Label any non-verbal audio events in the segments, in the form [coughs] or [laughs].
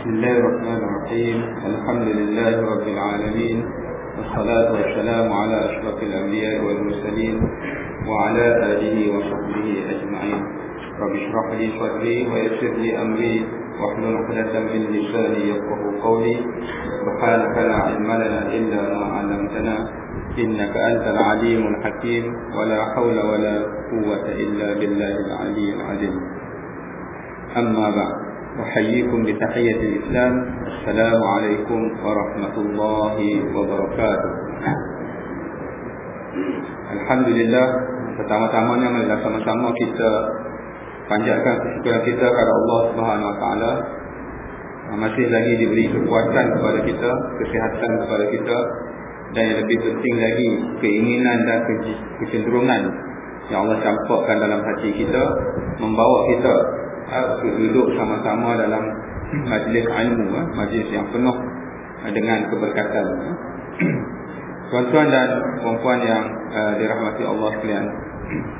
بسم الله الرحمن الرحيم. الحمد لله رب العالمين. والصلاة والسلام على أشرف الأنبياء والمرسلين وعلى آله وصحبه أجمعين. رب اشرح لي صدري ويسر لي أمري. واحلل عقدة من لساني يفقه قولي. سبحانك لا علم لنا إلا ما علمتنا. إنك أنت العليم الحكيم. ولا حول ولا قوة إلا بالله العلي العظيم. أما بعد. أحييكم بتحية الإسلام السلام عليكم ورحمة الله وبركاته Alhamdulillah Pertama-tamanya marilah sama-sama kita Panjatkan kesyukuran kita kepada Allah Subhanahu Wa Taala Masih lagi diberi kekuatan kepada kita Kesihatan kepada kita Dan yang lebih penting lagi Keinginan dan kecenderungan Yang Allah campakkan dalam hati kita Membawa kita untuk duduk sama-sama dalam majlis ilmu majlis yang penuh dengan keberkatan [clears throat] tuan-tuan dan perempuan yang uh, dirahmati Allah sekalian. [clears throat]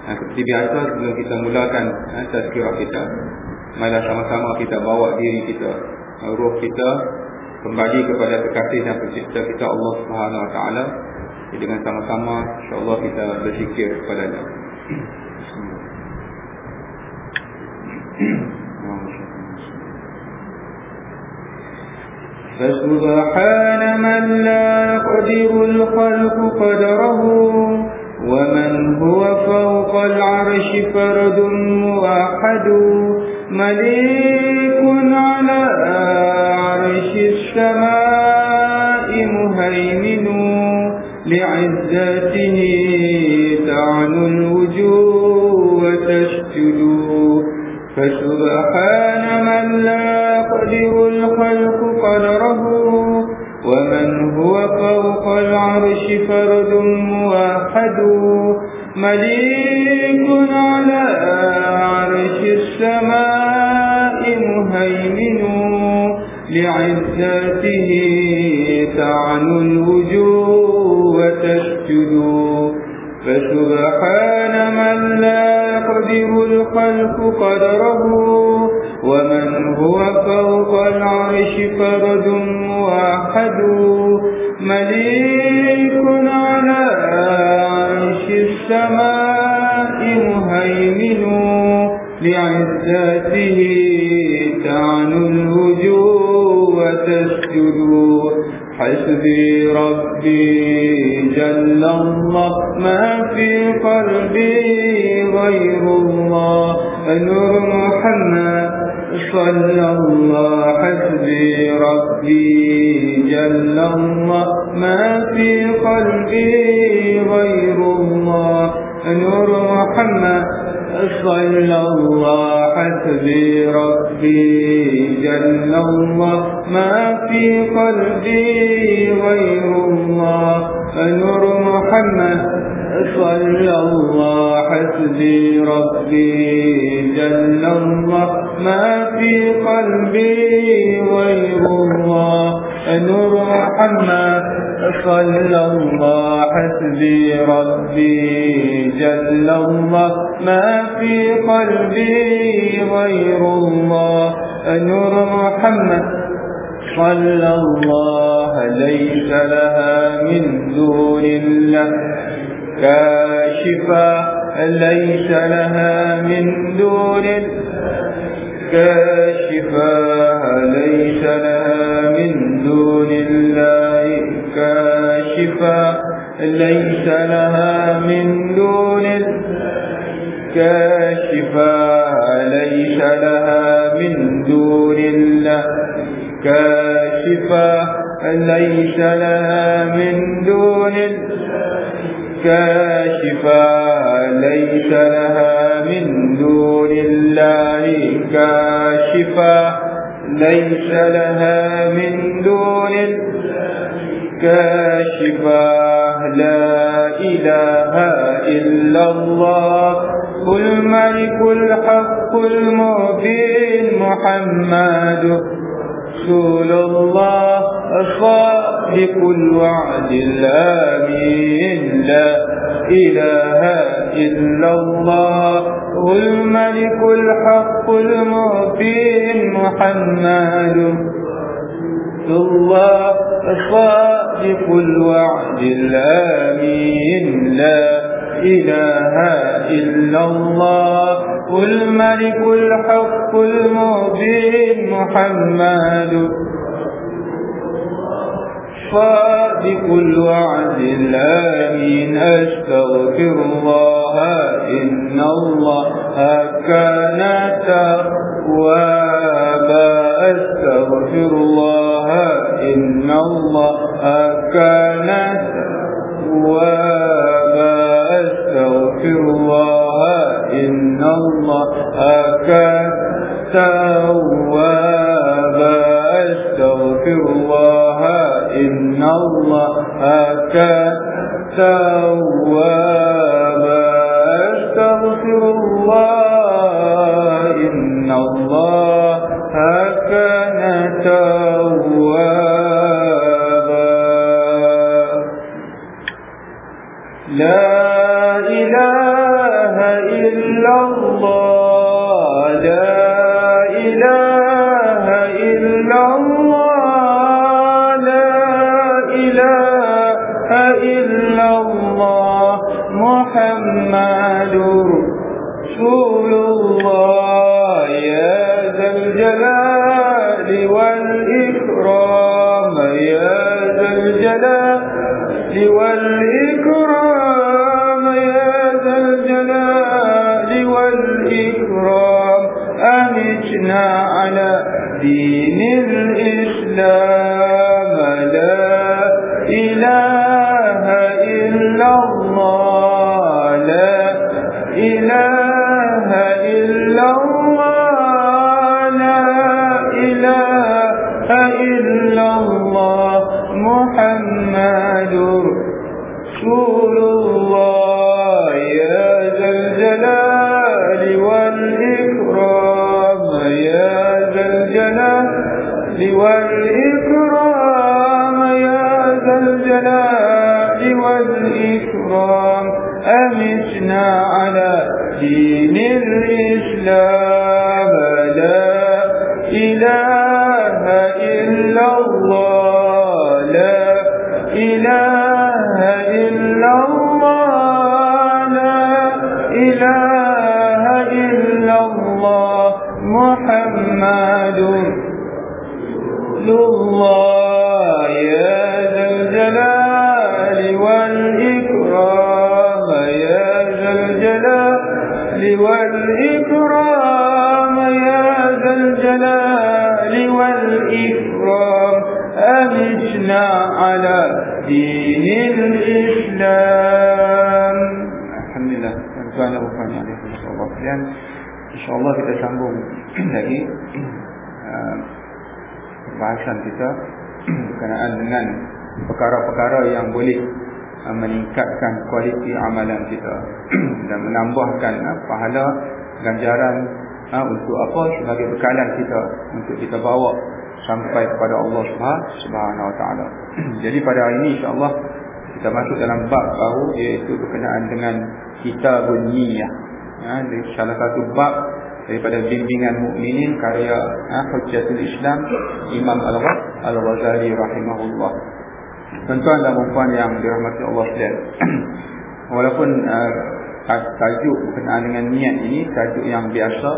Uh, seperti biasa sebelum kita mulakan uh, tazkirah kita marilah sama-sama kita bawa diri kita uh, roh kita kembali kepada kekasih dan pencipta kita Allah Subhanahu Wa Taala. Dengan sama-sama insya-Allah kita berzikir kepada-Nya [clears throat] فسبحان من لا يقدر الخلق قدره ومن هو فوق العرش فرد موحد مليك على عرش السماء مهيمن لعزته فسبحان من لا يقدر الخلق قدره ومن هو فوق العرش فرد موحد. مليك على عرش السماء مهيمن لعزته تعنو يقدر الخلق قدره ومن هو فوق العرش فرد موحد. مليك على عرش السماء مهيمن لعزته تعنو الوجوه وتسجد. حسبي ربي جل الله ما في قلبي نور محمد صلى الله حسبي ربي جل الله. ما في قلبي غير الله. نور محمد صلى الله حسبي ربي جل الله. ما في قلبي غير الله. نور محمد صلى الله حسبي ربي جل الله ما في قلبي غير الله. نور محمد صلى الله حسبي ربي جل الله ما في قلبي غير الله. نور محمد صلى الله ليس لها من دون الله. كاشفة ليس لها من دون كاشفة ليس لها من دون الله كاشفة ليس لها من دون كاشفة ليس لها من دون الله كاشفة ليس لها من دون كاشفة ليس لها من دون الله كاشفة ليس لها من دون كاشفة لا إله إلا الله. الملك الحق المبين محمد رسول الله. صادق الوعد الآمين لا إله إلا الله. الملك الحق المبين محمد. الله صادق الوعد الآمين لا إله إلا الله. الملك الحق المبين محمد. صادق الوعد الآمين أستغفر الله إن الله. كان توابا أستغفر الله إن الله. كان توابا أستغفر الله إن الله. كان توابا أستغفر الله إن الله كان توابا insyaallah kita sambung [clears throat] lagi [clears throat] uh, kita [clears throat] berkenaan dengan perkara-perkara yang boleh uh, meningkatkan kualiti amalan kita dan menambahkan uh, pahala ganjaran uh, untuk apa sebagai bekalan kita untuk kita bawa sampai kepada Allah Subhanahu wa taala. Jadi pada hari ini insya-Allah kita masuk dalam bab baru iaitu berkenaan dengan kitabun niyyah. Ha, salah satu bab daripada bimbingan mukminin karya ha, Hujjatul Islam Imam Al-Ghazali rahimahullah. Tuan-tuan dan puan yang dirahmati Allah sekalian. [clears throat] Walaupun uh, tajuk berkenaan dengan niat ini tajuk yang biasa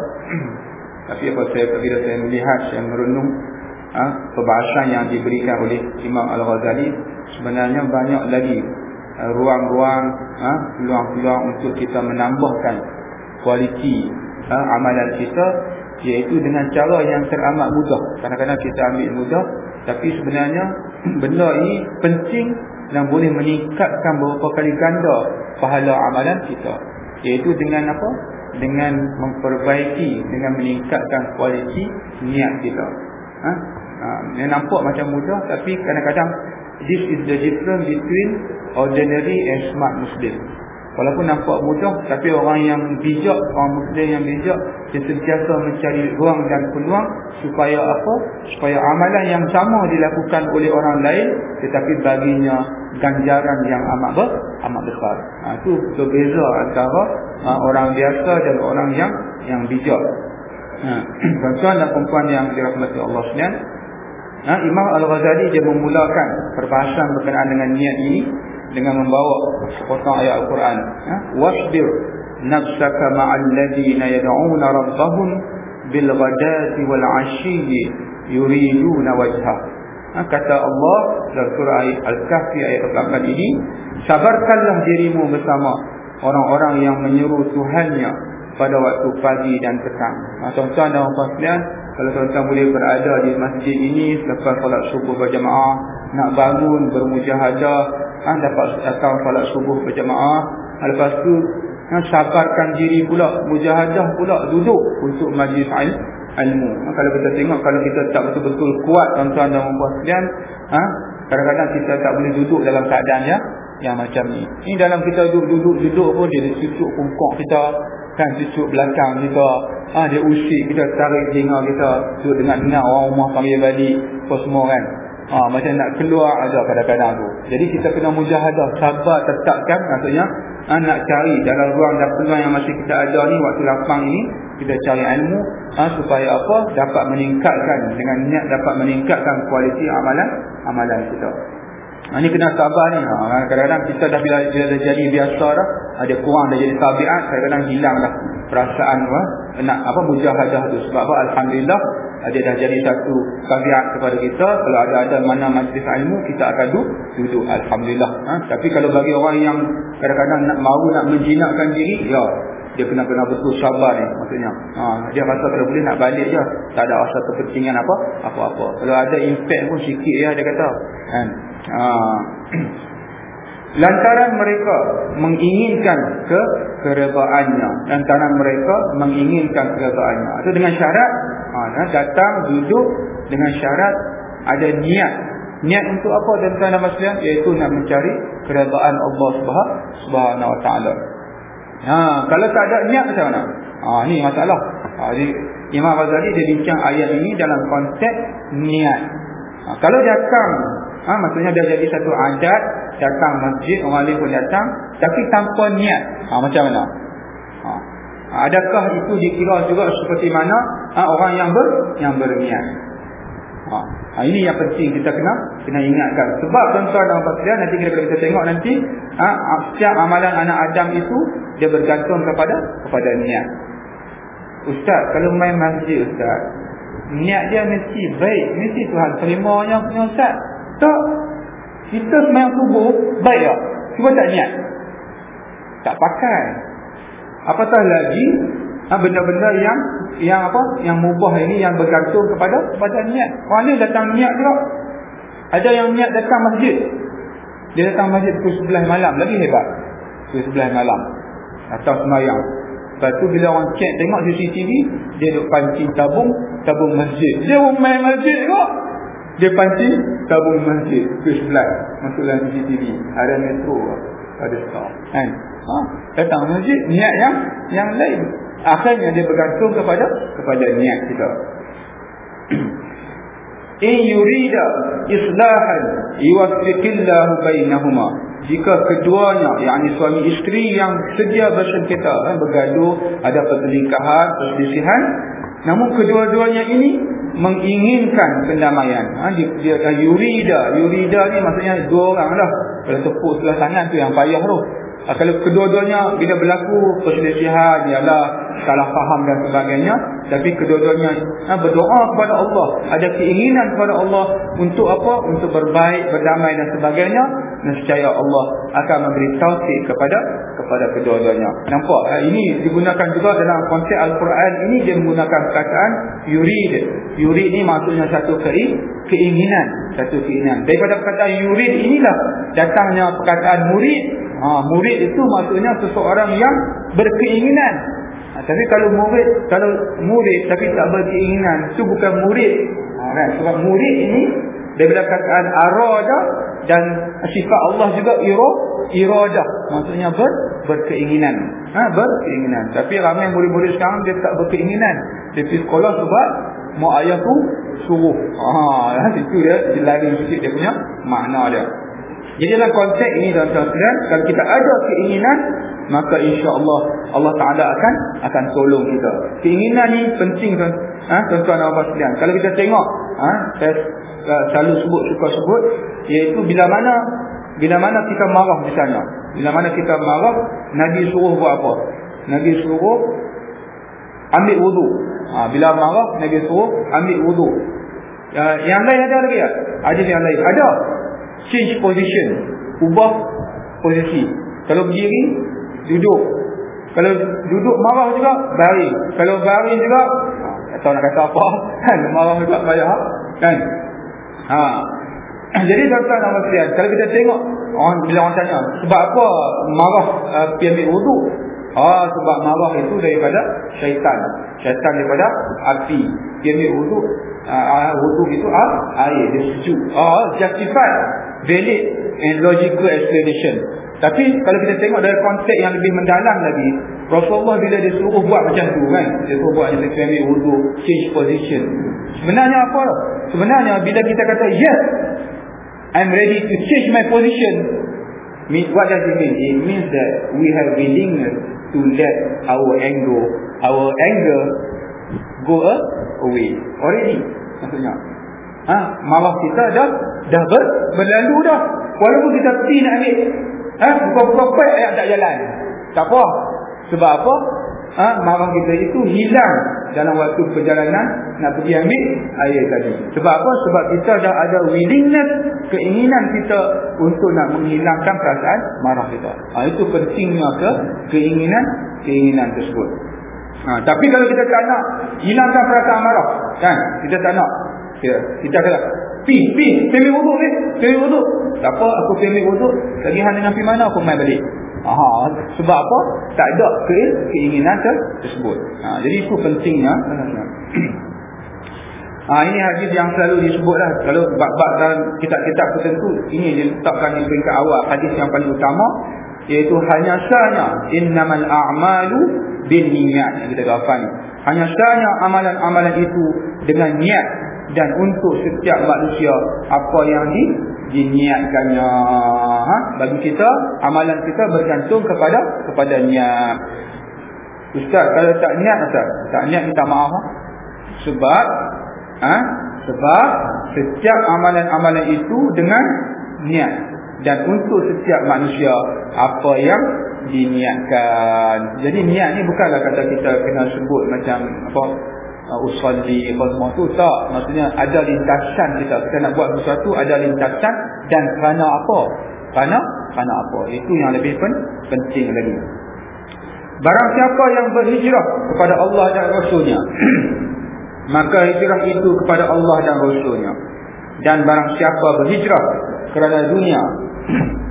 [clears throat] tapi apa saya bila saya melihat saya merenung ha, perbahasan yang diberikan oleh Imam Al-Ghazali sebenarnya banyak lagi ruang-ruang ha, peluang-peluang untuk kita menambahkan kualiti ha, amalan kita iaitu dengan cara yang teramat mudah. Kadang-kadang kita ambil mudah tapi sebenarnya [clears throat] benda ini penting dan boleh meningkatkan beberapa kali ganda pahala amalan kita. Iaitu dengan apa? Dengan memperbaiki dengan meningkatkan kualiti niat kita. Ha? Ha, yang nampak macam mudah tapi kadang-kadang this is the difference between ordinary and smart Muslim walaupun nampak mudah tapi orang yang bijak orang Muslim yang bijak dia sentiasa mencari ruang dan peluang supaya apa supaya amalan yang sama dilakukan oleh orang lain tetapi baginya ganjaran yang amat amat besar. Ha, itu berbeza antara ha, orang biasa dan orang yang yang bijak. Ha, [clears throat] tuan-tuan dan perempuan yang dirahmati Allah sekalian, ha, Imam Al-Ghazali dia memulakan perbahasan berkenaan dengan niat ini dengan membawa sepotong ayat Al-Quran. Ha, Wasbir nafsaka ma'al ladina yad'una rabbahum bil ghadati wal 'ashiyyi yuriduna wajha. Ha, kata Allah dalam surah Al-Kahfi ayat 8 ini, sabarkanlah dirimu bersama orang-orang yang menyeru Tuhannya pada waktu pagi dan petang. Ha, tuan-tuan dan puan-puan kalau tuan-tuan boleh berada di masjid ini selepas solat subuh berjamaah, nak bangun bermujahadah, ha, dapat datang solat subuh berjamaah, ha, lepas tu ha, sabarkan diri pula, mujahadah pula duduk untuk majlis ilmu. Ha, kalau kita tengok kalau kita tak betul-betul kuat tuan-tuan dan puan-puan sekalian, ha, kadang-kadang kita tak boleh duduk dalam keadaan ya yang macam ni. Ini dalam kita duduk-duduk pun dia cucuk pungkok kita, kan cucuk belakang kita, ah ha, dia usik kita tarik telinga kita, duduk dengar-dengar orang rumah panggil balik, apa semua kan. Ha, macam nak keluar ada kadang-kadang tu. Jadi kita kena mujahadah, sabar tetapkan maksudnya ha, nak cari dalam ruang dan peluang yang masih kita ada ni waktu lapang ini kita cari ilmu ha, supaya apa dapat meningkatkan dengan niat dapat meningkatkan kualiti amalan amalan kita. Ha, ini kena sabar ni. Ha, kadang-kadang kita dah bila, bila dah jadi biasa dah, ada kurang dah jadi tabiat, kadang-kadang hilang dah perasaan ha, nak apa mujahadah tu. Sebab apa? Alhamdulillah, dia dah jadi satu tabiat kepada kita. Kalau ada ada mana majlis ilmu, kita akan duduk. duduk. Alhamdulillah. Ha, tapi kalau bagi orang yang kadang-kadang nak mahu nak menjinakkan diri, ya dia kena kena betul sabar ni maksudnya ha, dia rasa kalau boleh nak balik je tak ada rasa kepentingan apa apa-apa kalau ada impact pun sikit ya dia kata kan ha. Lantaran mereka menginginkan ke keredaannya lantaran mereka menginginkan keredaannya itu dengan syarat ha, datang duduk dengan syarat ada niat niat untuk apa dan tuan dan iaitu nak mencari keredaan Allah Subhanahu wa taala Ha, kalau tak ada niat macam mana? Ha, ni masalah. Ha, jadi Imam Ghazali dia bincang ayat ini dalam konteks niat. Ha, kalau datang, ha, maksudnya dia jadi satu adat, datang masjid, orang lain pun datang, tapi tanpa niat. Ha, macam mana? Ha, adakah itu dikira juga seperti mana ha, orang yang ber yang berniat? Ha. ha. ini yang penting kita kena kena ingatkan. Sebab tuan-tuan dan puan nanti kita kita tengok nanti ha, setiap amalan anak Adam itu dia bergantung kepada kepada niat. Ustaz, kalau main masjid ustaz, niat dia mesti baik, mesti Tuhan terimanya punya ustaz. Tak. Kita sembahyang subuh baik tak? Cuba tak niat. Tak pakai. Apatah lagi ha, benda-benda yang yang apa? Yang mubah ini yang bergantung kepada kepada niat. Mana datang niat juga ada yang niat datang masjid. Dia datang masjid pukul 11 malam. Lagi hebat. Pukul 11 malam. Atau semayang lepas tu bila orang cek tengok CCTV dia duduk pancing tabung tabung masjid. Dia main masjid juga dia pancing tabung masjid pukul 11 masuk dalam CCTV ada metro ada star kan? Ha? datang masjid niat yang yang lain. Akhirnya dia bergantung kepada kepada niat kita. [clears throat] In yurida islahan yuwaffiqillahu bainahuma. Jika keduanya yakni suami isteri yang sedia bersengketa kan? Bergaduh ada perselingkahan perselisihan. Namun kedua-duanya ini menginginkan pendamaian. Ha, dia, dia yurida. Yurida ni maksudnya dua orang lah. Kalau tepuk sebelah tangan tu yang payah tu. Ha, kalau kedua-duanya bila berlaku perselisihan ialah salah faham dan sebagainya. Tapi kedua-duanya ha, berdoa kepada Allah. Ada keinginan kepada Allah untuk apa? Untuk berbaik berdamai dan sebagainya. Nescaya Allah akan memberi taufik kepada kepada kedua-duanya. Nampak? Ha, ini digunakan juga dalam konteks al-Quran. Ini dia menggunakan perkataan yurid. Yurid ni maksudnya satu keinginan. Satu keinginan. Daripada perkataan yurid inilah datangnya perkataan murid. Ha, murid itu maksudnya seseorang yang berkeinginan. Tapi kalau murid kalau murid tapi tak berkeinginan, itu bukan murid. Ha, kan? Sebab murid ini daripada kataan aradah dan sifat Allah juga iro iradah. Maksudnya ber, berkeinginan. Ha, berkeinginan. Tapi ramai murid-murid sekarang dia tak berkeinginan. Dia pergi sekolah sebab mak ayah tu suruh. Ha, [laughs] itu dia lari sikit dia punya makna dia. Jadi dalam konteks ini tuan-tuan kalau kita ada keinginan maka insya-Allah Allah Taala akan akan tolong kita. Keinginan ni penting ha tuan-tuan dan puan sekalian. Kalau kita tengok ha saya uh, selalu sebut suka sebut iaitu bila mana bila mana kita marah misalnya. Bila mana kita marah Nabi suruh buat apa? Nabi suruh ambil wudu. Ha, bila marah Nabi suruh ambil wudu. Uh, yang lain ada lagi tak? Ada yang lain. Ada. Change position. Ubah posisi. Kalau berdiri, duduk. Kalau duduk marah juga, baring. Kalau baring juga, tak tahu nak kata apa. [laughs] Kan? Marah juga banyak. Kan? Ha. [clears throat] Jadi tuan-tuan dan puan kalau kita tengok orang bila orang tanya sebab apa marah uh, pergi ambil wuduk? Ah sebab marah itu daripada syaitan. Syaitan daripada api. Pergi ambil wuduk, uh, wuduk itu ah air dia sejuk. Ah justified, valid and logical explanation. Tapi kalau kita tengok dari konteks yang lebih mendalam lagi, Rasulullah bila dia suruh buat macam tu kan, dia suruh buat dia ambil wuduk, change position. Sebenarnya apa? Sebenarnya bila kita kata yes, I'm ready to change my position. What does it mean? It means that we have willingness to let our anger, our anger go away. Already. Maksudnya. Ha? Marah kita dah dah ber, berlalu dah. Walaupun kita pergi nak ambil. Ha? Buka-buka ayat tak jalan. Tak apa. Sebab apa? ha, marah kita itu hilang dalam waktu perjalanan nak pergi ambil air tadi. Sebab apa? Sebab kita dah ada willingness, keinginan kita untuk nak menghilangkan perasaan marah kita. Ha, itu pentingnya ke keinginan keinginan tersebut. Ha, tapi kalau kita tak nak hilangkan perasaan marah, kan? Kita tak nak. Ya, kita kata, pi, pi, pergi wuduk ni, pergi wuduk. Tak apa, aku pergi wuduk. Lagi hanya dengan pergi mana aku main balik. Aha, sebab apa? Tak ada ke keinginan tersebut. Ha, jadi itu pentingnya. [clears throat] Ha, ini hadis yang selalu disebutlah kalau bab-bab dalam kitab-kitab tertentu ini diletakkan di peringkat awal hadis yang paling utama iaitu hanya sahnya innamal a'malu binniyat yang kita gapai hanya sahnya amalan-amalan itu dengan niat dan untuk setiap manusia apa yang di diniatkannya ha? bagi kita amalan kita bergantung kepada kepada niat ustaz kalau tak niat ustaz tak niat minta maaf ha? sebab ha? sebab setiap amalan-amalan itu dengan niat dan untuk setiap manusia apa yang diniatkan jadi niat ni bukanlah kata kita kena sebut macam apa usalli apa semua tu tak. Maksudnya ada lintasan kita kita nak buat sesuatu ada lintasan dan kerana apa? Kerana kerana apa? Itu yang lebih pen, penting lagi. Barang siapa yang berhijrah kepada Allah dan Rasulnya [clears throat] maka hijrah itu kepada Allah dan Rasulnya. Dan barang siapa berhijrah kerana dunia [clears throat]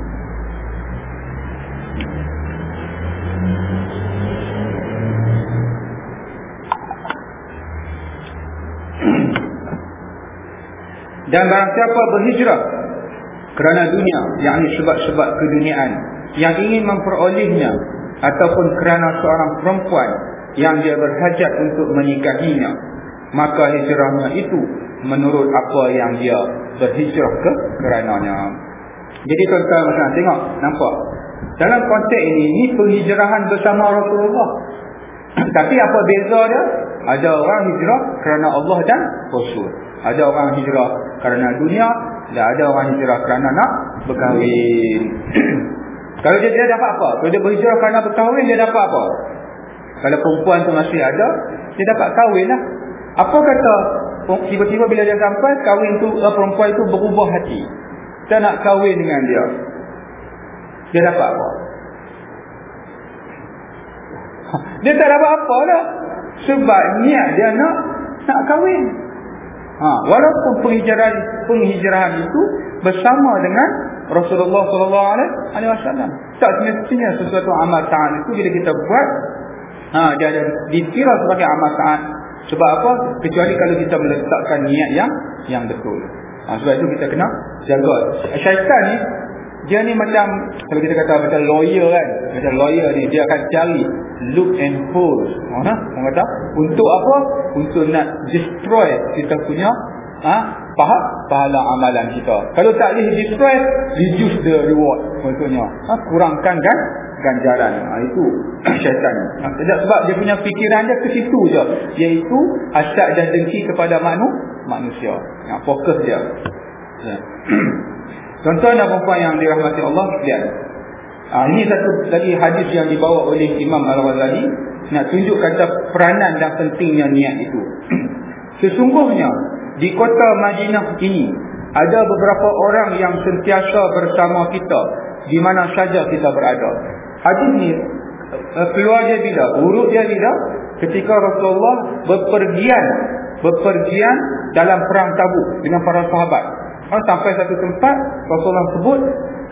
Dan barang siapa berhijrah kerana dunia, yakni sebab-sebab keduniaan yang ingin memperolehnya ataupun kerana seorang perempuan yang dia berhajat untuk menikahinya, maka hijrahnya itu menurut apa yang dia berhijrah ke kerananya. Jadi tuan-tuan macam tengok, nampak? Dalam konteks ini, ini penghijrahan bersama Rasulullah. [clears throat] Tapi apa beza dia? Ada orang hijrah kerana Allah dan Rasul. Ada orang hijrah kerana dunia dan ada orang hijrah kerana nak berkahwin. [clears throat] Kalau dia, dia dapat apa? Kalau dia berhijrah kerana berkahwin, dia dapat apa? Kalau perempuan tu masih ada, dia dapat kahwin lah. Apa kata tiba-tiba bila dia sampai, kahwin tu, uh, perempuan itu berubah hati. Kita nak kahwin dengan dia. Dia dapat apa? [laughs] Dia tak dapat apa lah. Sebab niat dia nak nak kahwin. Ha, walaupun penghijrahan penghijrahan itu bersama dengan Rasulullah sallallahu alaihi wasallam. Tak semestinya sesuatu amal taat itu bila kita buat ha dia ada dikira sebagai amal taat. Sebab apa? Kecuali kalau kita meletakkan niat yang yang betul. Ha, sebab itu kita kena jaga. Syaitan ni dia ni macam kalau kita kata macam lawyer kan macam lawyer ni dia akan cari look and hold mana orang kata untuk apa untuk nak destroy kita punya ha, pahala, pahala amalan kita. Kalau tak boleh distress, reduce the reward. Maksudnya, ha, kurangkan kan ganjaran. Ha, itu [clears throat] syaitan. Ha, sebab dia punya fikiran dia ke situ je. Iaitu hasad dan dengki kepada manu, manusia. Ha, fokus dia. Ya. [clears throat] Contoh dan perempuan yang dirahmati Allah, lihat. Ha, ini satu lagi hadis yang dibawa oleh Imam Al-Ghazali. Nak tunjuk kata peranan dan pentingnya niat itu. [clears throat] Sesungguhnya, di kota Madinah ini ada beberapa orang yang sentiasa bersama kita di mana saja kita berada. Hadis ni eh, keluar dia bila? Urut dia bila? Ketika Rasulullah berpergian berpergian dalam perang Tabuk dengan para sahabat. Ha, sampai satu tempat Rasulullah sebut,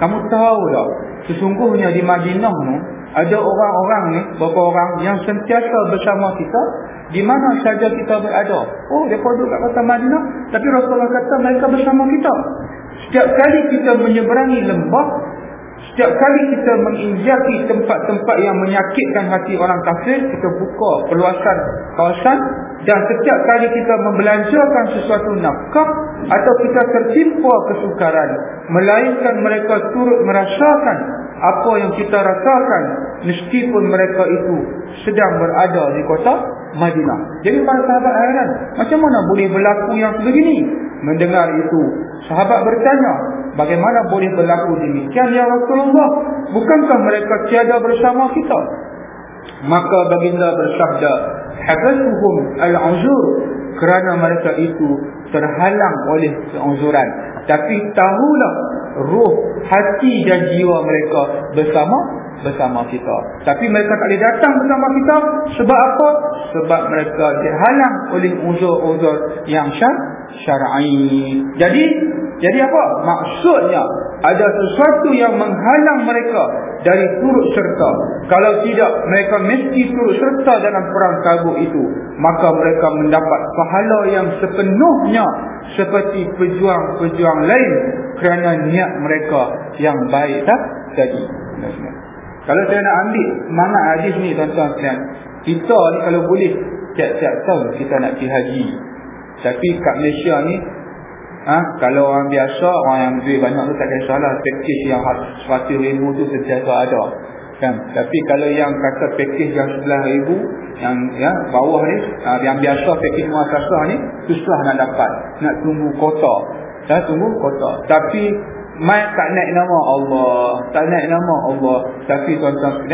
kamu tahu tak? Sesungguhnya di Madinah tu ada orang-orang ni, beberapa orang yang sentiasa bersama kita di mana saja kita berada. Oh, dia duduk kat kota Madinah. Tapi Rasulullah kata mereka bersama kita. Setiap kali kita menyeberangi lembah. Setiap kali kita menginjaki tempat-tempat yang menyakitkan hati orang kafir. Kita buka peluasan kawasan. Dan setiap kali kita membelanjakan sesuatu nafkah. Atau kita tertimpa kesukaran. Melainkan mereka turut merasakan apa yang kita rasakan. Meskipun mereka itu sedang berada di kota Madinah. Jadi para sahabat heran, macam mana boleh berlaku yang begini? Mendengar itu, sahabat bertanya, bagaimana boleh berlaku demikian ya Rasulullah? Bukankah mereka tiada bersama kita? Maka baginda bersabda, "Habasuhum al-'uzur." Kerana mereka itu terhalang oleh keunzuran. Tapi tahulah roh, hati dan jiwa mereka bersama bersama kita. Tapi mereka tak boleh datang bersama kita. Sebab apa? Sebab mereka dihalang oleh uzur-uzur yang syar syar'i. Jadi, jadi apa? Maksudnya, ada sesuatu yang menghalang mereka dari turut serta. Kalau tidak, mereka mesti turut serta dalam perang kabut itu. Maka mereka mendapat pahala yang sepenuhnya seperti pejuang-pejuang lain kerana niat mereka yang baik tak tadi. Kalau saya nak ambil semangat hadis ni tuan-tuan sekalian. Kita ni kalau boleh tiap-tiap tahun kita nak pergi haji. Tapi kat Malaysia ni ha, kalau orang biasa orang yang duit banyak tu tak kisahlah package yang 100 ribu tu sentiasa ada. Kan? Tapi kalau yang kata package yang 11 ribu yang ya bawah ni ha, yang biasa package muasasah ni susah nak dapat. Nak tunggu kota. Dah tunggu kota. Tapi Mai tak naik nama Allah Tak naik nama Allah Tapi tuan-tuan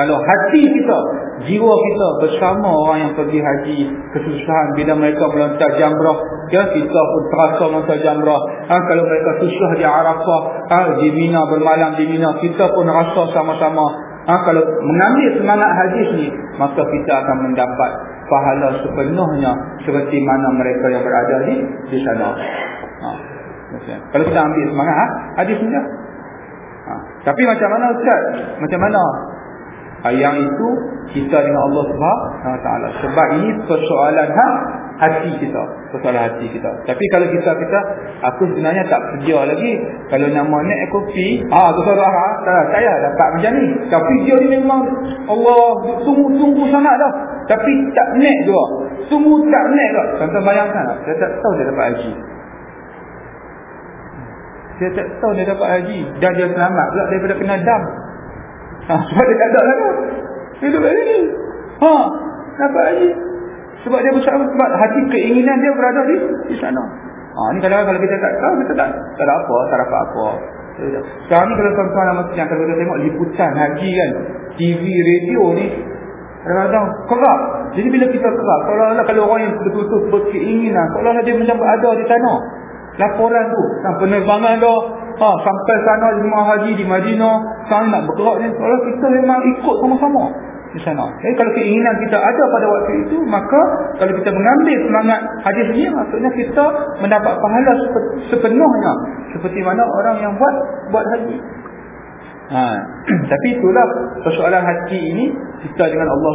Kalau hati kita Jiwa kita bersama orang yang pergi haji Kesusahan bila mereka melontar jamrah ya, Kita pun terasa melontar jamrah ha, Kalau mereka susah di Arafah ha, Di Mina bermalam di Mina Kita pun rasa sama-sama ha, Kalau mengambil semangat hadis ni Maka kita akan mendapat Pahala sepenuhnya Seperti mana mereka yang berada di, di sana ha. Kalau kita ambil semangat ha? Hadis ni ha. Tapi macam mana Ustaz? Macam mana? Yang itu kita dengan Allah Subhanahu taala. Sebab ini persoalan ha? hati kita, persoalan hati kita. Tapi kalau kita kita aku sebenarnya tak kerja lagi. Kalau nama naik kopi, ah tu saudara ha, tak saya dapat macam ni. Tapi dia ni memang Allah tunggu-tunggu sangat dah. Tapi tak naik juga. Tunggu tak naik dah. Contoh bayangkan, saya tak tahu dia dapat haji. Dia tak tahu dia dapat haji Dan dia selamat pula daripada kena dam ha, Sebab dia tak ada lah Dia dapat haji Ha, dapat haji Sebab dia bersama Sebab hati keinginan dia berada di, di sana. Ha, ni kadang-kadang kalau kita tak tahu Kita tak, tak ada apa, tak dapat apa. Sekarang ni kalau tuan-tuan nama siang Kalau kita tengok liputan haji kan TV, radio ni Kadang-kadang kerak Jadi bila kita kerak Kalau kalau orang yang betul-betul berkeinginan Kalau dia macam berada di sana. Laporan tu penerbangan dah ha, sampai sana jemaah haji di Madinah sekarang nak bergerak ni kalau kita memang ikut sama-sama di sana eh, kalau keinginan kita ada pada waktu itu maka kalau kita mengambil semangat hadis ini maksudnya kita mendapat pahala sepenuhnya seperti mana orang yang buat buat haji Ha. [clears throat] Tapi itulah persoalan hati ini kita dengan Allah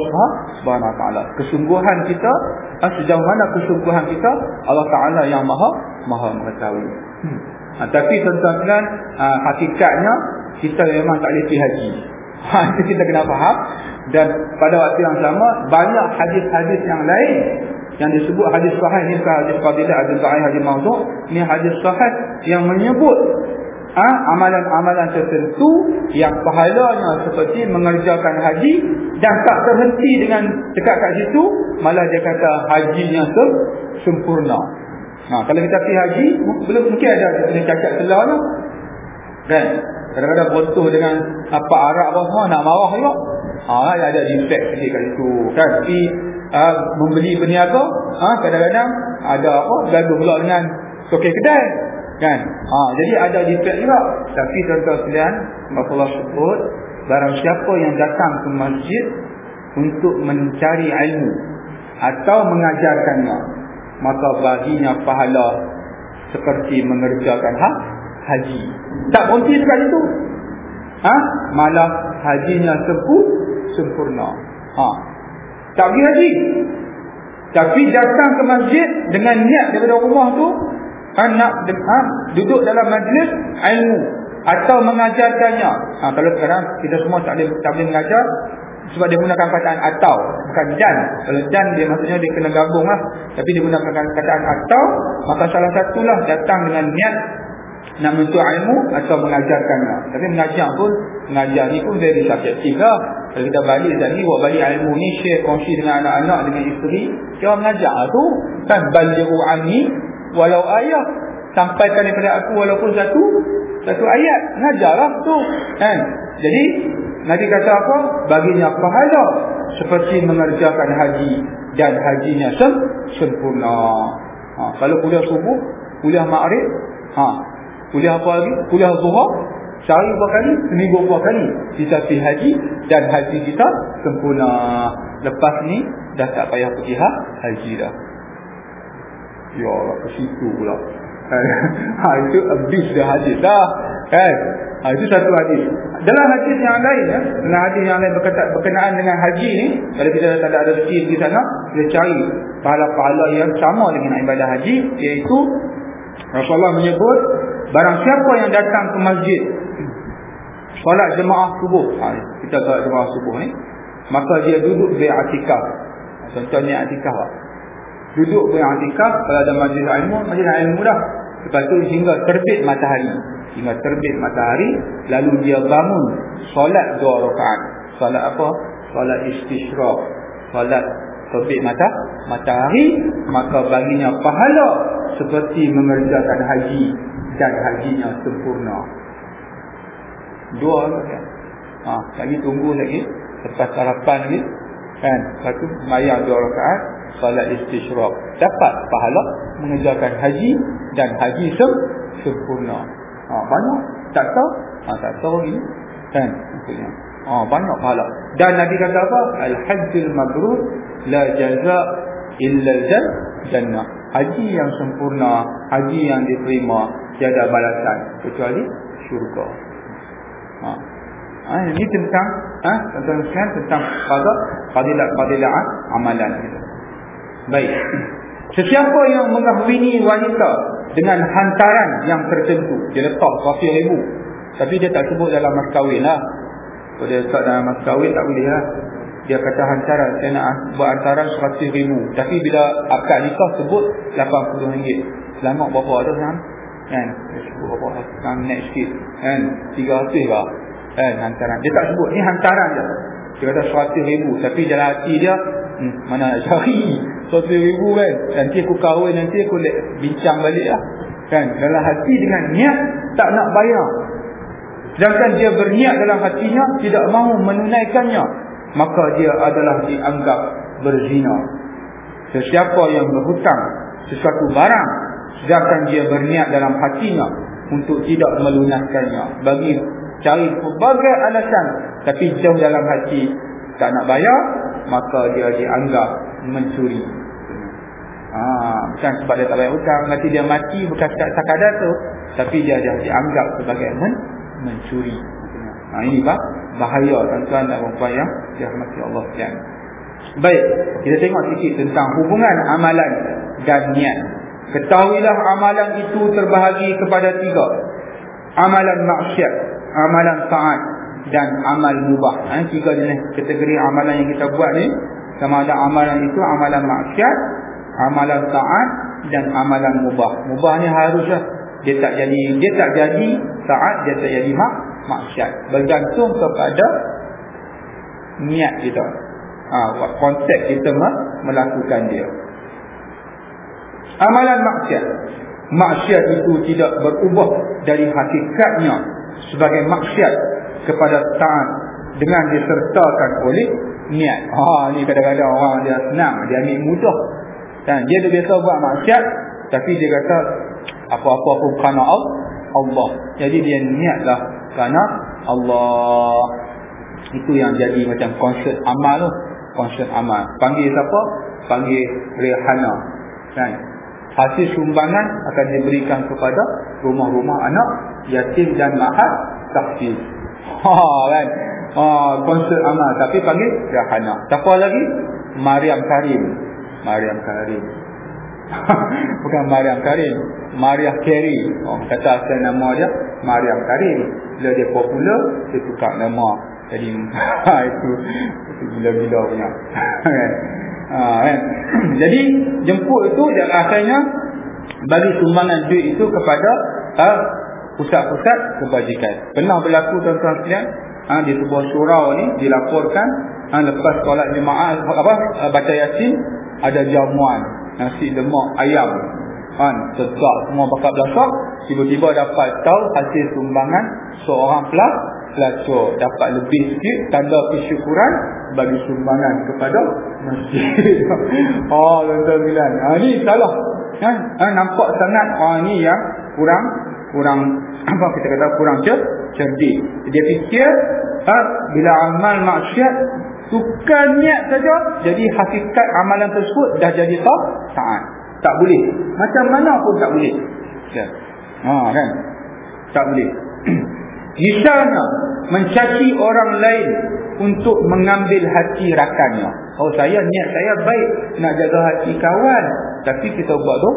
Subhanahu Wa Taala. Kesungguhan kita, ha, sejauh mana kesungguhan kita, Allah Taala yang Maha Maha mengetahui. Hmm. Ha, tapi tuan-tuan ha, hakikatnya kita memang tak boleh pergi haji. [laughs] Ha, itu kita kena faham. Dan pada waktu yang sama banyak hadis-hadis yang lain yang disebut hadis sahih. Ni bukan hadis fadilah hadis sahih hadis maudhu. Ni hadis sahih yang menyebut ha, amalan-amalan tertentu yang pahalanya seperti mengerjakan haji dan tak terhenti dengan dekat kat situ. Malah dia kata hajinya sempurna ha, kalau kita pergi haji belum mungkin ada kena cacat celah lah kan? Kadang-kadang botoh dengan apa arak apa semua nak marah juga. Ha, ada defect sikit kat situ. Kan? Tapi uh, membeli berniaga ha, kadang-kadang ada apa gaduh pula dengan sokey kedai. Kan? Ha, jadi ada defect juga. Tapi tuan-tuan sekalian Allah sebut barang siapa yang datang ke masjid untuk mencari ilmu atau mengajarkannya maka baginya pahala seperti mengerjakan ha? haji tak berhenti dekat itu ha? malah hajinya sempurna ha? tak pergi haji tapi datang ke masjid dengan niat daripada rumah tu ha, nak ha, duduk dalam majlis ilmu atau mengajarkannya ha, kalau sekarang kita semua tak boleh, tak boleh mengajar sebab dia gunakan kataan atau bukan dan. Kalau dan dia maksudnya dia kena gabung lah. Tapi dia gunakan kataan atau maka salah satulah datang dengan niat nak menuntut ilmu atau mengajarkannya tapi mengajar pun mengajar ni pun very subjektif lah. Kalau kita balik tadi buat balik ilmu ni share kongsi dengan anak-anak dengan isteri dia mengajar. Lah tu kan balighu anni walau ayat sampaikan daripada aku walaupun satu satu ayat. Mengajarlah tu kan. Jadi Nabi kata apa? Baginya pahala seperti mengerjakan haji dan hajinya sem sempurna. Ha, kalau kuliah subuh, kuliah maghrib, ha, kuliah apa lagi? Kuliah zuhur, sehari berapa kali? Seminggu berapa kali? Kita pergi haji dan haji kita sempurna. Lepas ni dah tak payah pergi ha, haji dah. Ya Allah, ke situ pula. [laughs] ha, itu habis dah hadis dah. Kan? Ha, itu satu hadis. Dalam hadis yang lain, ya, dalam hadis yang lain berkata, berkenaan dengan haji ni, kalau kita tak ada rezeki di sana, kita cari pahala-pahala yang sama dengan ibadah haji, iaitu Rasulullah menyebut, barang siapa yang datang ke masjid, solat jemaah subuh, ha, kita solat jemaah subuh ni, maka dia duduk beratikaf. Contohnya atikaf lah. Duduk beratikaf, kalau ada majlis ilmu, majlis ilmu dah. Lepas tu hingga terbit matahari. Hingga terbit matahari lalu dia bangun solat dua rakaat. Solat apa? Solat istishraq. Solat terbit mata matahari maka baginya pahala seperti mengerjakan haji dan hajinya sempurna. Dua rakaat. Ha lagi tunggu lagi. Lepas sarapan lagi. Kan? Satu mayar dua rakaat solat istishraq. Dapat pahala mengerjakan haji dan haji sempurna. Ha, banyak. Tak tahu? Ha, tak tahu ini. Kan maksudnya. Ha, banyak pahala. Dan Nabi kata apa? Al-hajjul mabrur la jaza illa jannah haji yang sempurna haji yang diterima tiada balasan kecuali syurga. Ha. Ha, ini tentang ha, tentang tentang pada fadilat fadilat amalan itu. Baik. Sesiapa yang mengahwini wanita dengan hantaran yang tertentu dia letak ratus ribu tapi dia tak sebut dalam mas kahwin lah. Kalau dia letak dalam mas kahwin tak boleh lah. Dia kata hantaran saya nak buat hantaran seratus ribu. Tapi bila akad nikah sebut lapan puluh ringgit. Selamat berapa ada kan kan? Sebut berapa kan next sikit. Kan? tiga ratus lah. Kan hantaran. Dia tak sebut ni hantaran je. Dia kata seratus ribu tapi dalam hati dia hmm, mana nak cari seratus ribu kan? Nanti aku kahwin nanti aku bincang balik lah. Kan? Dalam hati dengan niat tak nak bayar. Sedangkan dia berniat dalam hatinya tidak mahu menunaikannya. Maka dia adalah dianggap berzina. Sesiapa yang berhutang sesuatu barang sedangkan dia berniat dalam hatinya untuk tidak melunaskannya. Bagi cari pelbagai alasan tapi jauh dalam hati tak nak bayar maka dia dianggap mencuri. Ha, bukan sebab dia tak bayar hutang nanti dia mati bukan sekadar tu tapi dia dah dianggap sebagai men mencuri. Ha, ini bah bahaya tuan-tuan dan puan yang dirahmati Allah sekalian. Baik kita tengok sikit tentang hubungan amalan dan niat. Ketahuilah amalan itu terbahagi kepada tiga. Amalan maksiat amalan taat dan amal mubah. Ha, tiga jenis kategori amalan yang kita buat ni. Sama ada amalan itu amalan maksiat amalan taat dan amalan mubah. Mubah ni haruslah dia tak jadi dia tak jadi taat, dia tak jadi mak maksiat. Bergantung kepada niat kita. Ha, konsep kita melakukan dia. Amalan maksiat. Maksiat itu tidak berubah dari hakikatnya sebagai maksiat kepada taat dengan disertakan oleh niat. Ha ni kadang-kadang orang dia senang, dia ambil mudah. Dan dia dah biasa buat maksiat tapi dia kata apa-apa pun kerana Allah. Jadi dia niatlah kerana Allah. Itu yang jadi macam konsert amal tu. Konsert amal. Panggil siapa? Panggil Rehana. Kan? Hasil sumbangan akan diberikan kepada rumah-rumah anak yatim dan mahat tahfiz. Ha kan. Ha konsert amal tapi panggil Rehana. Siapa lagi? Maryam Karim. Maryam Karim. [laughs] Bukan Maryam Karim. Maryam Carey. Oh, kata asal nama dia Maryam Karim. Bila dia popular, dia tukar nama. Jadi [laughs] itu gila-gila punya. ha, [laughs] kan? [clears throat] Jadi jemput itu dan akhirnya bagi sumbangan duit itu kepada uh, pusat-pusat kebajikan. Pernah berlaku tuan-tuan sekalian ha, di sebuah surau ni dilaporkan ha, lepas solat jemaah apa baca yasin ada jamuan nasi lemak ayam. Kan sedap semua bakal belasak tiba-tiba dapat tahu hasil sumbangan seorang pelak pelacur. Dapat lebih sikit tanda kesyukuran bagi sumbangan kepada masjid. [laughs] Oh tuan-tuan bilang ha, ni salah. Ha, ha, nampak sangat. Oh, ni yang kurang kurang [coughs] apa kita kata kurang cerdik dia. Fikir ha, bila amal maksiat Tukar niat saja Jadi hakikat amalan tersebut Dah jadi tak taat. Tak boleh. Macam mana pun tak boleh. Ya. ha, kan? Tak boleh. [clears throat] Misalnya Mencaci orang lain Untuk mengambil hati rakannya. Oh saya niat saya baik Nak jaga hati kawan. Tapi kita buat tu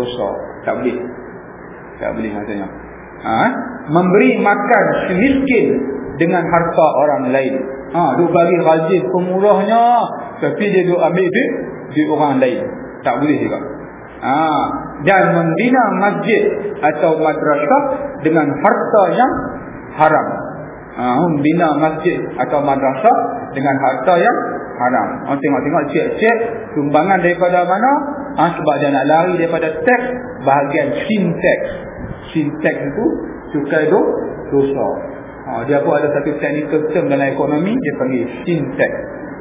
Dosa. Tak boleh. Tak boleh maksudnya ha? Memberi makan semiskin Dengan harta orang lain Ha, duk bagi rajin pemurahnya tapi dia duk ambil duit duit orang lain. Tak boleh juga. Ha, dan membina masjid atau madrasah dengan harta yang haram. Ha, membina masjid atau madrasah dengan harta yang haram. Ha, tengok-tengok cek-cek sumbangan daripada mana? Ha, sebab dia nak lari daripada teks bahagian sin tax. Tax itu cukai dosa. Ha, dia pun ada satu technical term dalam ekonomi dia panggil fintech.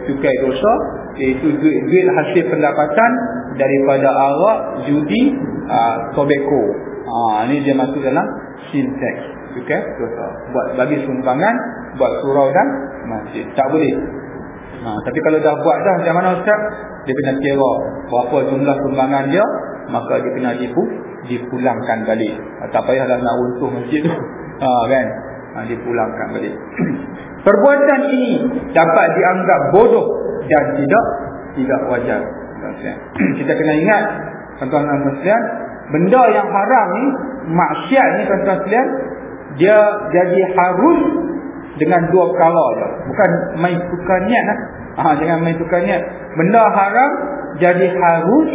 Cukai dosa iaitu duit-duit hasil pendapatan daripada arak, judi, uh, tobacco. Ha, ini dia masuk dalam fintech. Cukai dosa. Buat bagi sumbangan, buat surau dan masjid. Tak boleh. Ha, tapi kalau dah buat dah macam mana Ustaz? Dia kena kira berapa jumlah sumbangan dia, maka dia kena dipu, dipulangkan balik. Tak payahlah nak untung masjid tu. Ha, [laughs] kan? ha, dipulangkan balik. [clears throat] Perbuatan ini dapat dianggap bodoh dan tidak tidak wajar. [clears throat] Kita kena ingat tuan-tuan sekalian, benda yang haram ni, maksiat ni tuan-tuan sekalian, dia jadi harus dengan dua perkara je. Bukan main tukar niat lah. Ha, jangan main tukar niat. Benda haram jadi harus,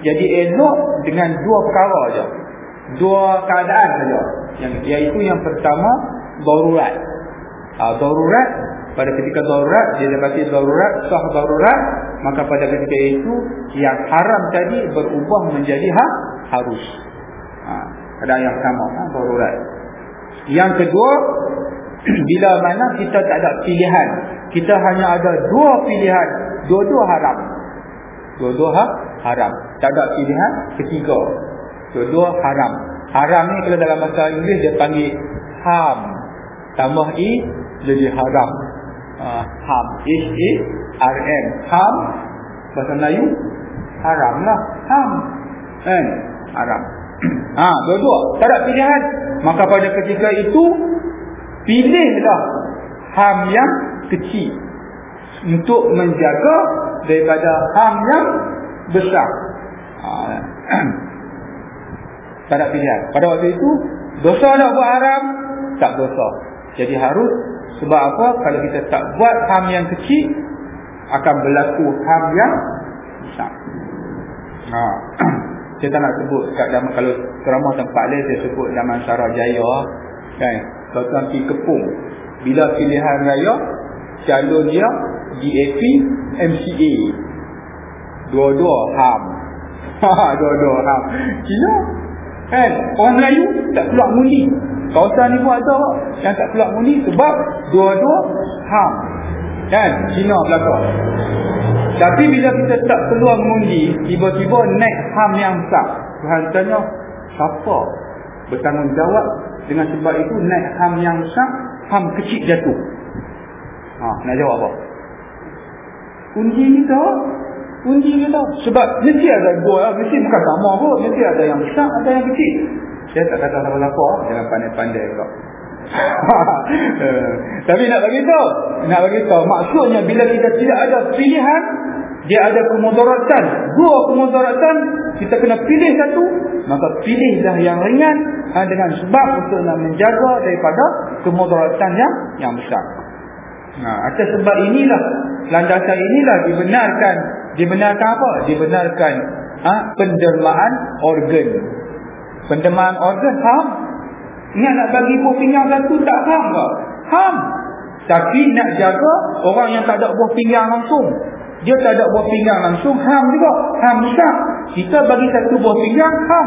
jadi elok dengan dua perkara je. Dua keadaan saja. Yang iaitu yang pertama darurat. Ha, darurat pada ketika darurat dia dapati darurat sah darurat maka pada ketika itu yang haram tadi berubah menjadi ha, harus. Ha, ada yang sama ha, darurat. Yang kedua [clears throat] bila mana kita tak ada pilihan, kita hanya ada dua pilihan, dua-dua haram. Dua-dua ha, haram. Tak ada pilihan ketiga. Dua-dua haram. Haram ni kalau dalam bahasa Inggeris dia panggil ham. Tambah i jadi haram. Uh, ham. H a r m. Ham bahasa Melayu haram lah. Ham. Kan? Haram. [clears throat] Ha dua-dua. Tak ada pilihan maka pada ketika itu pilihlah ham yang kecil untuk menjaga daripada ham yang besar ha. [clears throat] tak ada pilihan pada waktu itu dosa nak buat haram tak dosa jadi harus sebab apa? Kalau kita tak buat ham yang kecil akan berlaku ham yang besar. Ha. [clears throat] saya tak nak sebut kat dalam kalau ceramah tempat lain saya sebut zaman Sarajaya kan. Kalau tuan pergi kepung bila pilihan raya calon dia DAP MCA dua-dua HAM. Ha, [laughs] dua-dua HAM. Cina kan? Orang Melayu tak keluar muni. Kawasan ni pun ada yang tak keluar muni sebab dua-dua HAM. Kan? Cina belakang. Tapi bila kita tak keluar mengundi tiba-tiba naik HAM yang besar. Tuhan tanya siapa bertanggungjawab dengan sebab itu naik HAM yang besar? HAM kecil jatuh. Ha, nak jawab apa? Undi kita undi kita sebab mesti ada dua mesti bukan sama pun mesti ada yang besar ada yang kecil. Saya tak kata apa-apa jangan pandai-pandai pula [laughs] Eh, tapi nak bagi tahu, nak bagi tahu maksudnya bila kita tidak ada pilihan, dia ada kemudaratan. Dua kemudaratan, kita kena pilih satu, maka pilihlah yang ringan ha, dengan sebab untuk nak menjaga daripada kemudaratan yang yang besar. Nah, ha, atas sebab inilah landasan inilah dibenarkan dibenarkan apa? Dibenarkan ha, pendermaan organ. Pendermaan organ faham? Ingat nak bagi buah pinggang satu tak ham ke? Ham. Tapi nak jaga orang yang tak ada buah pinggang langsung. Dia tak ada buah pinggang langsung, ham juga. Ham besar. Kita bagi satu buah pinggang, ham.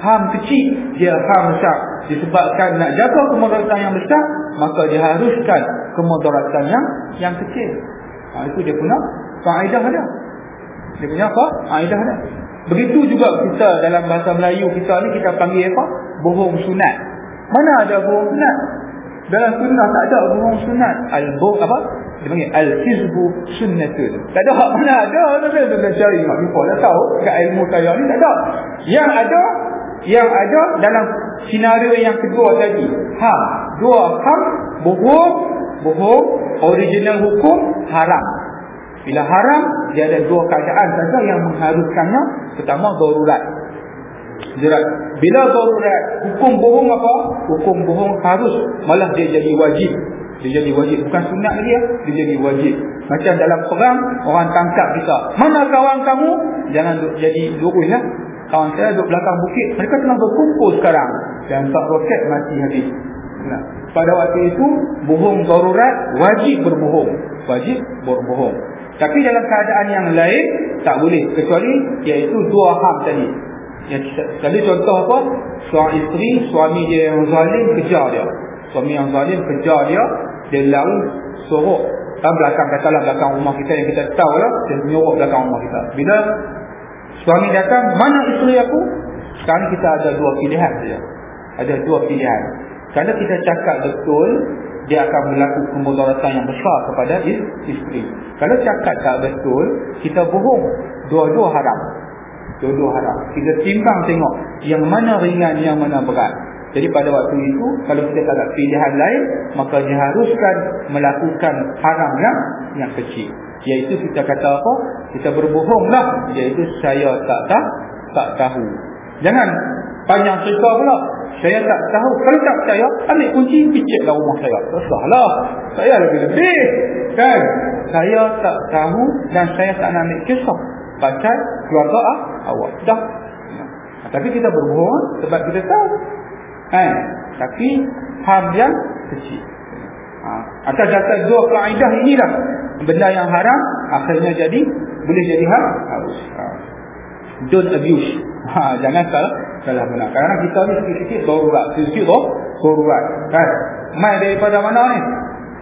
Ham kecil, dia ham besar. Disebabkan nak jaga kemudaratan yang besar, maka diharuskan kemudaratan yang yang kecil. Ha, itu dia punya faedah dia. Dia punya apa? Faedah dia. Begitu juga kita dalam bahasa Melayu kita ni kita panggil apa? Bohong sunat. Mana ada bohong sunat? Dalam sunnah tak ada bohong sunat. Al-bohong apa? Dia panggil al-hizbu sunnatun. Tak ada mana ada. Tapi cari mak lupa dah tahu. Kat ilmu saya ni tak ada. Yang ada, yang ada dalam senario yang kedua tadi. Ha, dua ham, bohong, bohong, original hukum, haram. Bila haram, dia ada dua keadaan saja yang mengharuskannya. Pertama, darurat. Jerat. Bila darurat hukum bohong apa? Hukum bohong harus malah dia jadi wajib. Dia jadi wajib bukan sunat lagi ya. Dia jadi wajib. Macam dalam perang orang tangkap kita. Mana kawan kamu? Jangan jadi lurus lah. Kawan saya duduk belakang bukit. Mereka tengah berkumpul sekarang. Dan tak roket mati habis. Nah, pada waktu itu bohong darurat wajib berbohong. Wajib berbohong. Tapi dalam keadaan yang lain tak boleh kecuali iaitu dua ham tadi. Yang tadi contoh apa? Suami isteri, suami dia yang zalim kejar dia. Suami yang zalim kejar dia, dia lalu sorok kan belakang katalah belakang rumah kita yang kita tahu lah, dia menyorok belakang rumah kita. Bila suami datang, mana isteri aku? Sekarang kita ada dua pilihan saja. Ada dua pilihan. Kalau kita cakap betul, dia akan berlaku kemudaratan yang besar kepada isteri. Kalau cakap tak betul, kita bohong. Dua-dua haram. Dua-dua haram. Kita timbang tengok yang mana ringan, yang mana berat. Jadi pada waktu itu, kalau kita tak ada pilihan lain, maka diharuskan melakukan haram yang, yang kecil. Iaitu kita kata apa? Kita berbohonglah. Iaitu saya tak tak, tak tahu. Jangan panjang cerita pula. Saya tak tahu. Kalau tak percaya, ambil kunci, picitlah rumah saya. Terserahlah. Saya lebih-lebih. Kan? Saya tak tahu dan saya tak nak ambil kisah pasal keluarga ah, awak. Dah. Ha, tapi kita berbohong sebab kita tahu. Kan? Tapi ham yang kecil. Ha, atas dasar dua kaedah inilah benda yang haram akhirnya jadi boleh jadi ham harus. Ha. Don't abuse. Ha, jangan salah salah guna. Kerana kita ni sikit-sikit darurat, sikit-sikit darurat. Kan? Mai daripada mana ni?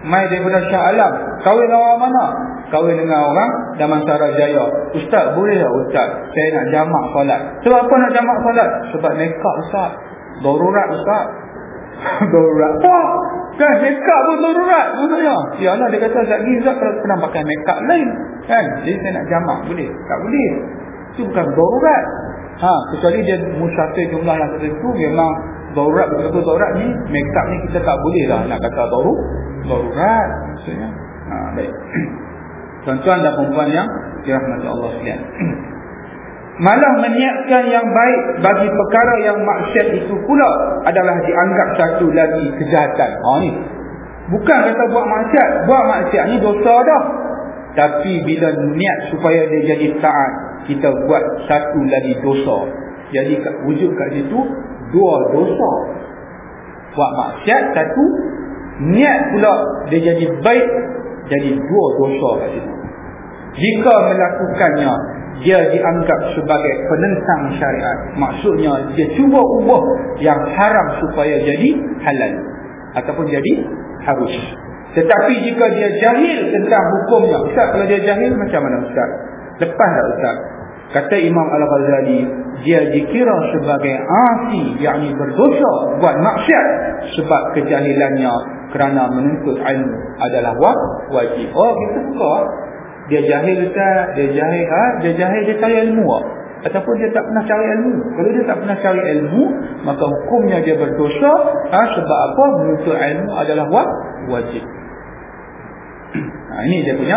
Mai daripada Syah Alam. Kawin orang mana? Kawin dengan orang Damansara Jaya. Ustaz, boleh tak Ustaz? Saya nak jamak solat. Sebab apa nak jamak solat? Sebab nekak Ustaz. Darurat Ustaz. [laughs] darurat. Apa? Kan nekak pun darurat. Maksudnya. Ya Allah, dia kata Ustaz Ustaz kalau pernah pakai nekak lain. Kan? Jadi saya nak jamak. Boleh? Tak boleh. Itu bukan darurat. Ha, kecuali dia musyafir jumlah yang tertentu memang darurat betul-betul darurat ni make ni kita tak boleh lah nak kata darurat darurat. Maksudnya ha, baik. [clears throat] Tuan-tuan dan perempuan yang dirahmati Allah sekalian. [clears throat] Malah meniatkan yang baik bagi perkara yang maksiat itu pula adalah dianggap satu lagi kejahatan. Ha ni. Bukan kata buat maksiat. Buat maksiat ni dosa dah. Tapi bila niat supaya dia jadi taat kita buat satu lagi dosa. Jadi wujud kat situ dua dosa. Buat maksiat satu, niat pula dia jadi baik jadi dua dosa kat situ. Jika melakukannya dia dianggap sebagai penentang syariat. Maksudnya dia cuba ubah yang haram supaya jadi halal ataupun jadi harus. Tetapi jika dia jahil tentang hukumnya, Ustaz kalau dia jahil macam mana Ustaz? Lepas tak Ustaz? Kata Imam Al-Ghazali, dia dikira sebagai asi, yakni berdosa, buat maksiat sebab kejahilannya kerana menuntut ilmu adalah wajib. Oh, kita suka. Dia jahil Ustaz, dia jahil, ha? dia jahil, dia cari ilmu ataupun dia tak pernah cari ilmu. Kalau dia tak pernah cari ilmu, maka hukumnya dia berdosa ha? sebab apa? Menuntut ilmu adalah wajib. [clears throat] Ha, ini dia punya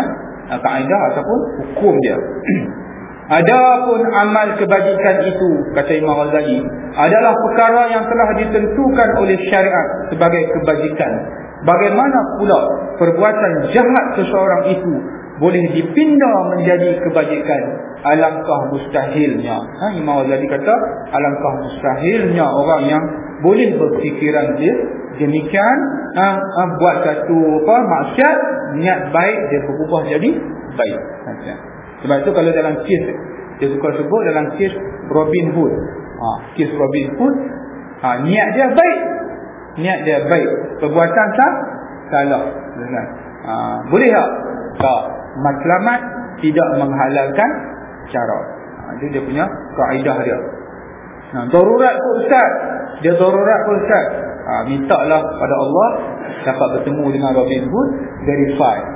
kaedah ataupun hukum dia. [clears throat] Adapun amal kebajikan itu kata Imam Ghazali adalah perkara yang telah ditentukan oleh syariat sebagai kebajikan. Bagaimana pula perbuatan jahat seseorang itu boleh dipindah menjadi kebajikan? Alangkah mustahilnya. Ha, Imam Ghazali kata alangkah mustahilnya orang yang boleh berfikiran dia demikian ha, ha, buat satu apa maksiat niat baik dia berubah jadi baik ha, sebab itu kalau dalam kes dia suka sebut dalam kes Robin Hood. Ha, kes Robin Hood ha, niat dia baik. Niat dia baik. Perbuatan sah salah ha, boleh tak? Tak. Matlamat tidak menghalalkan cara ha, itu dia punya kaedah dia. Ha, darurat pun Ustaz. Dia darurat pun Ustaz. Ha, minta lah pada Allah dapat bertemu dengan Robin Hood verify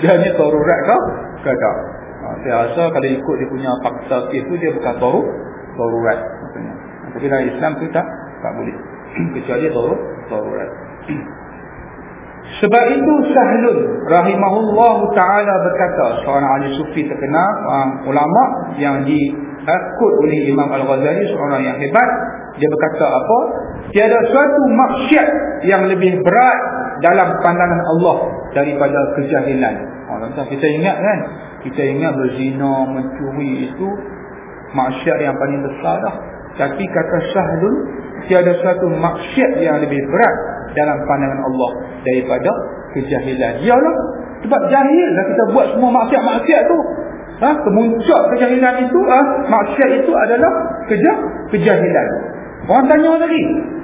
dia ni darurat kau ke? Tak ha, saya rasa kalau ikut dia punya fakta kes tu dia bukan darur darurat maksudnya. Tapi dalam Islam tu tak tak boleh. [clears throat] Kecuali darurat darurat [clears throat] sebab itu Sahlun rahimahullah taala berkata seorang ahli sufi terkenal ulama yang diakut oleh Imam Al-Ghazali seorang yang hebat. Dia berkata apa? Tiada suatu maksiat yang lebih berat dalam pandangan Allah daripada kejahilan. Ha, kita ingat kan? Kita ingat berzina mencuri itu maksiat yang paling besar dah tapi kata Sahlun tiada suatu maksiat yang lebih berat dalam pandangan Allah daripada kejahilan. Iyalah sebab jahil lah kita buat semua maksiat-maksiat tu. Ha, kemuncak kejahilan itu, ha, maksiat itu adalah kejah, kejahilan. Orang tanya lagi.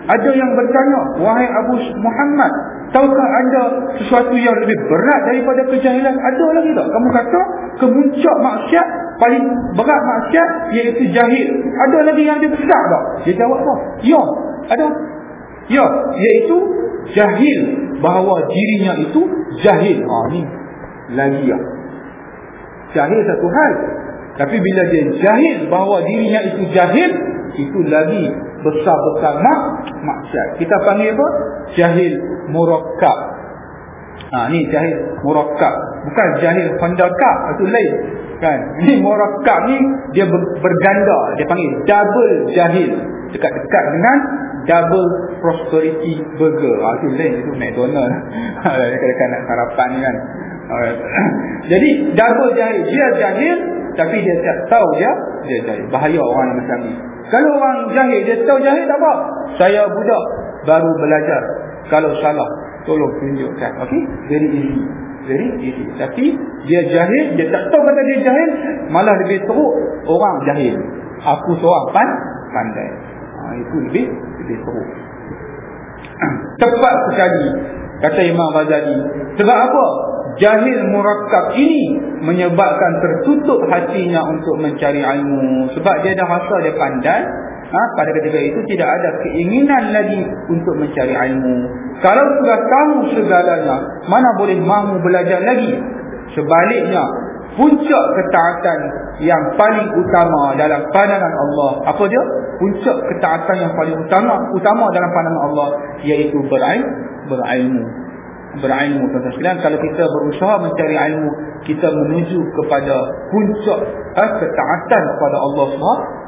Ada yang bertanya, wahai Abu Muhammad, tahukah anda sesuatu yang lebih berat daripada kejahilan? Ada lagi tak? Kamu kata kemuncak maksiat paling berat maksiat iaitu jahil. Ada lagi yang lebih besar tak? Dia jawab apa? Ya, ada. Ya, iaitu jahil bahawa dirinya itu jahil. Ha ni lagi ya. Jahil satu hal. Tapi bila dia jahil bahawa dirinya itu jahil, itu lagi besar-besar mak maksiat. Kita panggil apa? Jahil murakkab. Ha ni jahil murakkab. Bukan jahil pandaka, itu lain. Kan? Ini murakkab ni dia berganda, dia panggil double jahil. Dekat-dekat dengan double prosperity burger. Ah tu lain itu McDonald. [laughs] Kadang-kadang nak sarapan kan. [coughs] Jadi double jahil, dia jahil tapi dia tak tahu dia dia jahil. Bahaya orang macam ni. Kalau orang jahil dia tahu jahil tak apa. Saya budak baru belajar. Kalau salah tolong tunjukkan. Okey? Very easy. Very easy. Tapi dia jahil, dia tak tahu kata dia jahil, malah lebih teruk orang jahil. Aku seorang pan pandai. Ha, itu lebih lebih teruk. [coughs] Tepat sekali kata Imam Ghazali. Sebab apa? Jahil murakkab ini menyebabkan tertutup hatinya untuk mencari ilmu. Sebab dia dah rasa dia pandai. Ha, pada ketika itu tidak ada keinginan lagi untuk mencari ilmu. Kalau sudah tahu segalanya, mana boleh mahu belajar lagi? Sebaliknya, puncak ketaatan yang paling utama dalam pandangan Allah. Apa dia? Puncak ketaatan yang paling utama utama dalam pandangan Allah iaitu berilmu berilmu tuan-tuan kalau kita berusaha mencari ilmu kita menuju kepada puncak eh, ketaatan kepada Allah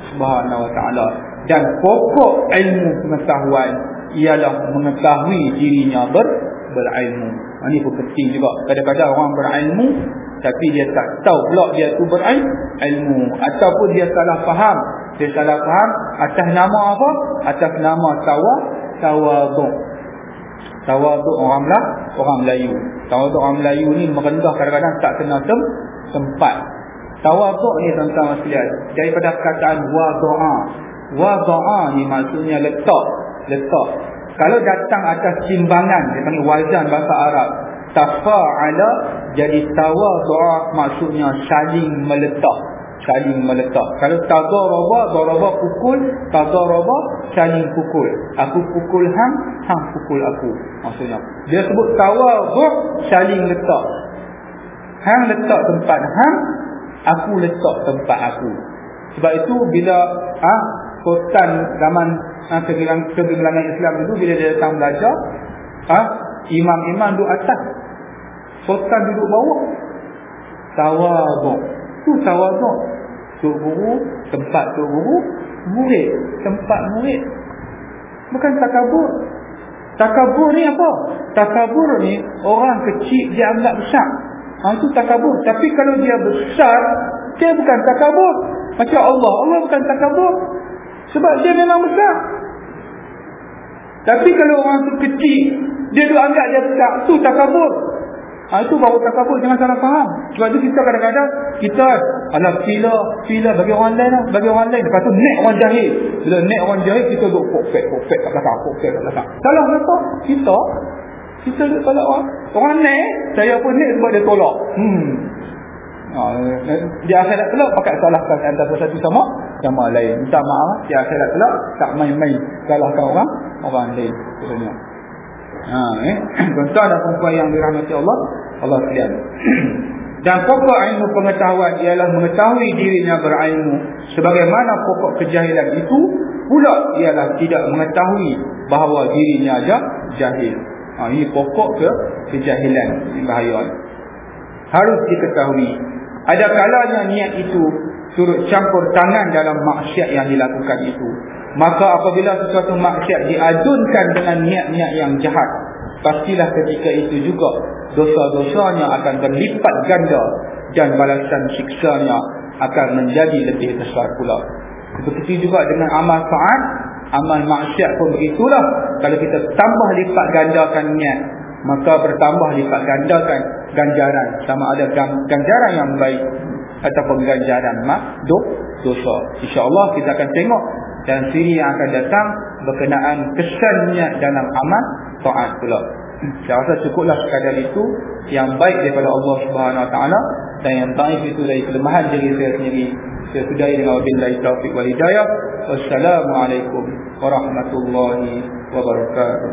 Subhanahu wa taala dan pokok ilmu pengetahuan ialah mengetahui dirinya ber, berilmu. Ha, ini pun penting juga. Kadang-kadang orang berilmu tapi dia tak tahu pula dia tu berilmu ataupun dia salah faham. Dia salah faham atas nama apa? Atas nama tawa tawaduk. Tawaduk orang Melayu, orang Melayu. Tawaduk orang Melayu ni merendah kadang-kadang tak kena tem tempat. Tawaduk ni tentang maslihat daripada perkataan wadu'a. Wadu'a ni maksudnya letak, letak. Kalau datang atas timbangan, dia panggil wazan bahasa Arab. Tafa'ala jadi tawaduk maksudnya saling meletak saling meletak. Kalau tadaraba, daraba pukul, tadaraba saling pukul. Aku pukul hang, hang pukul aku. Maksudnya. Dia sebut tawadhu saling letak. Hang letak tempat hang, aku letak tempat aku. Sebab itu bila ah ha, sultan zaman ha, kegemilangan Islam itu bila dia datang belajar, ah ha, imam-imam duduk atas. Sultan duduk bawah. Tawadhu. Tu tawadhu. Tok guru, tempat tok guru, murid, tempat murid. Bukan takabur. Takabur ni apa? Takabur ni orang kecil dia anggap besar. Ha, itu takabur. Tapi kalau dia besar, dia bukan takabur. Macam Allah. Allah bukan takabur. Sebab dia memang besar. Tapi kalau orang tu kecil, dia tu anggap dia besar. Itu takabur. Ha, itu baru takabur jangan salah faham. Sebab tu kita kadang-kadang kita ala fila fila bagi orang lain lah, bagi orang lain. Lepas tu nek orang jahil. Bila nek orang jahil kita duk perfect perfect kat belakang perfect kat belakang. Salah kenapa? Kita kita duk tolak orang. Orang nek saya pun nek sebab dia tolak. Hmm. Ha, di akhirat pula pakai salahkan antara satu sama sama lain. Minta maaf di akhirat pula tak main-main salahkan orang orang lain. Sebenarnya. Ha, eh? [clears throat] Tuan-tuan dan perempuan yang dirahmati Allah Allah sekalian. [clears throat] Dan pokok ilmu pengetahuan Ialah mengetahui dirinya berilmu. Sebagaimana pokok kejahilan itu Pula ialah tidak mengetahui Bahawa dirinya aja jahil. Ha, Ini pokok ke kejahilan Ini bahaya. Harus diketahui. Ada kalanya niat itu Turut campur tangan dalam maksiat yang dilakukan itu. Maka apabila sesuatu maksiat diadunkan dengan niat-niat yang jahat Pastilah ketika itu juga dosa-dosanya akan berlipat ganda Dan balasan siksanya akan menjadi lebih besar pula. Begitu juga dengan amal saat Amal maksiat pun begitulah. Kalau kita tambah lipat gandakan niat Maka bertambah lipat gandakan ganjaran. Sama ada ganjaran yang baik Ataupun ganjaran mak dosa InsyaAllah kita akan tengok dan siri yang akan datang berkenaan kesannya dalam amal taat pula. Saya rasa cukuplah sekadar itu yang baik daripada Allah Subhanahu Taala dan yang baik itu dari kelemahan diri saya sendiri. Saya sudahi dengan wabillahi taufiq wal hidayah. Wassalamualaikum warahmatullahi wabarakatuh.